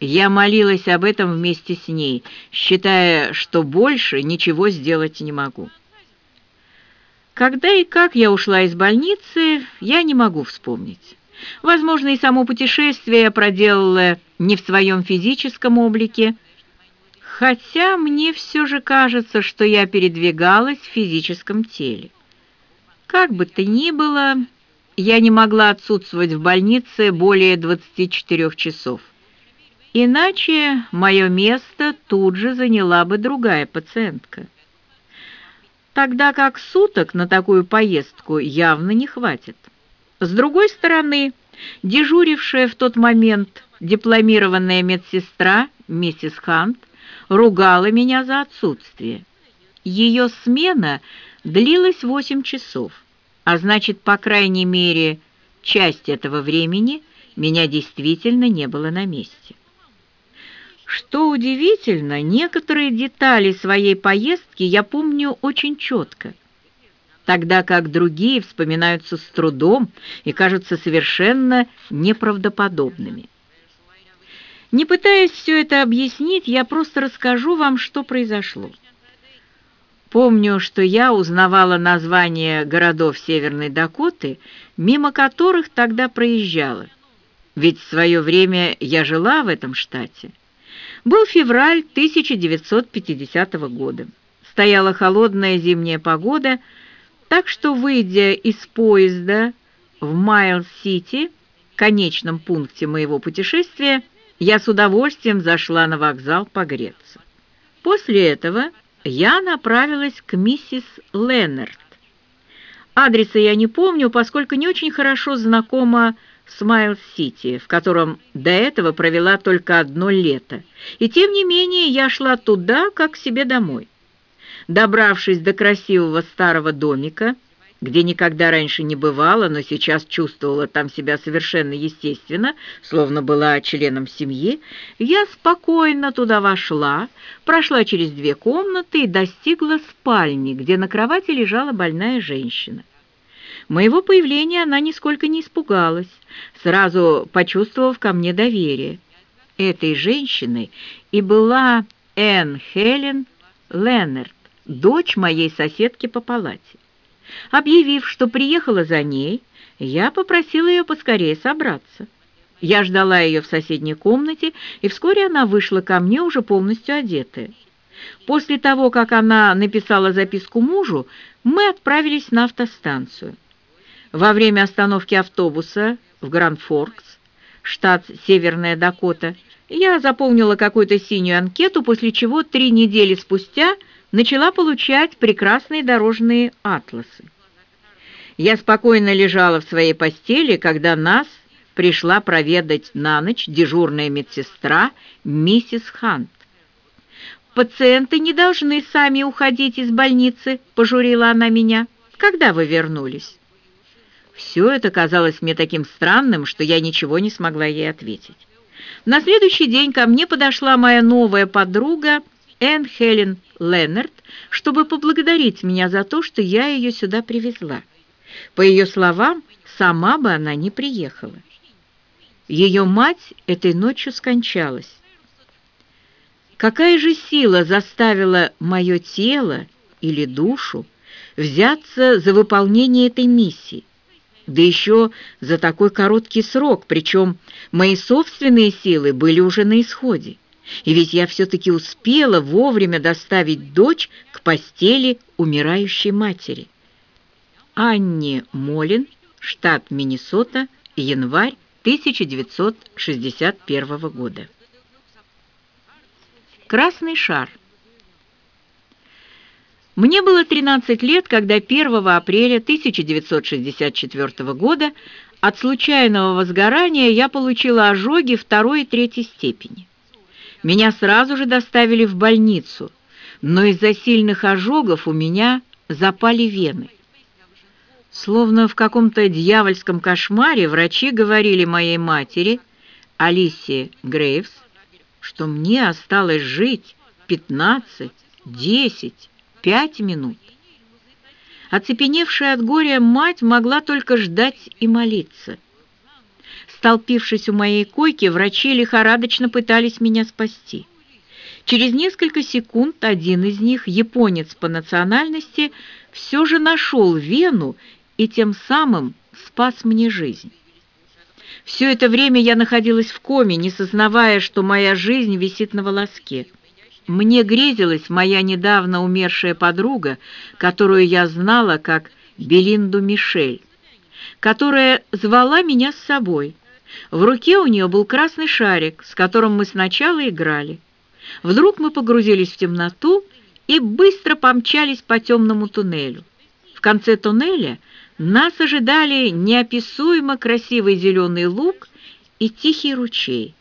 Я молилась об этом вместе с ней, считая, что больше ничего сделать не могу. Когда и как я ушла из больницы, я не могу вспомнить. Возможно, и само путешествие я проделала не в своем физическом облике, хотя мне все же кажется, что я передвигалась в физическом теле. Как бы то ни было, я не могла отсутствовать в больнице более 24 часов. Иначе мое место тут же заняла бы другая пациентка. Тогда как суток на такую поездку явно не хватит. С другой стороны, дежурившая в тот момент дипломированная медсестра миссис Хант ругала меня за отсутствие. Ее смена длилась восемь часов, а значит, по крайней мере, часть этого времени меня действительно не было на месте. Что удивительно, некоторые детали своей поездки я помню очень четко – тогда как другие вспоминаются с трудом и кажутся совершенно неправдоподобными. Не пытаясь все это объяснить, я просто расскажу вам, что произошло. Помню, что я узнавала названия городов Северной Дакоты, мимо которых тогда проезжала, ведь в свое время я жила в этом штате. Был февраль 1950 года. Стояла холодная зимняя погода, так что, выйдя из поезда в Майл-Сити, конечном пункте моего путешествия, я с удовольствием зашла на вокзал погреться. После этого я направилась к миссис Леннард. Адреса я не помню, поскольку не очень хорошо знакома с Майлс-Сити, в котором до этого провела только одно лето. И тем не менее я шла туда, как к себе домой. Добравшись до красивого старого домика, где никогда раньше не бывала, но сейчас чувствовала там себя совершенно естественно, словно была членом семьи, я спокойно туда вошла, прошла через две комнаты и достигла спальни, где на кровати лежала больная женщина. Моего появления она нисколько не испугалась, сразу почувствовав ко мне доверие. Этой женщиной и была Энн Хелен Леннерт, дочь моей соседки по палате. Объявив, что приехала за ней, я попросила ее поскорее собраться. Я ждала ее в соседней комнате, и вскоре она вышла ко мне уже полностью одетая. После того, как она написала записку мужу, мы отправились на автостанцию. Во время остановки автобуса в Гранд-Форкс, штат Северная Дакота, я заполнила какую-то синюю анкету, после чего три недели спустя – начала получать прекрасные дорожные атласы. Я спокойно лежала в своей постели, когда нас пришла проведать на ночь дежурная медсестра миссис Хант. «Пациенты не должны сами уходить из больницы», — пожурила она меня. «Когда вы вернулись?» Все это казалось мне таким странным, что я ничего не смогла ей ответить. На следующий день ко мне подошла моя новая подруга Энн Хелен Леннард, чтобы поблагодарить меня за то, что я ее сюда привезла. По ее словам, сама бы она не приехала. Ее мать этой ночью скончалась. Какая же сила заставила мое тело или душу взяться за выполнение этой миссии? Да еще за такой короткий срок, причем мои собственные силы были уже на исходе. И ведь я все-таки успела вовремя доставить дочь к постели умирающей матери. Анни Молин, штат Миннесота, январь 1961 года. Красный шар. Мне было 13 лет, когда 1 апреля 1964 года от случайного возгорания я получила ожоги второй и третьей степени. Меня сразу же доставили в больницу, но из-за сильных ожогов у меня запали вены. Словно в каком-то дьявольском кошмаре врачи говорили моей матери, Алисе Грейвс, что мне осталось жить 15, 10, 5 минут. Оцепеневшая от горя мать могла только ждать и молиться – Столпившись у моей койки, врачи лихорадочно пытались меня спасти. Через несколько секунд один из них, японец по национальности, все же нашел вену и тем самым спас мне жизнь. Все это время я находилась в коме, не сознавая, что моя жизнь висит на волоске. Мне грезилась моя недавно умершая подруга, которую я знала как Белинду Мишель, которая звала меня с собой. В руке у нее был красный шарик, с которым мы сначала играли. Вдруг мы погрузились в темноту и быстро помчались по темному туннелю. В конце туннеля нас ожидали неописуемо красивый зеленый луг и тихий ручей.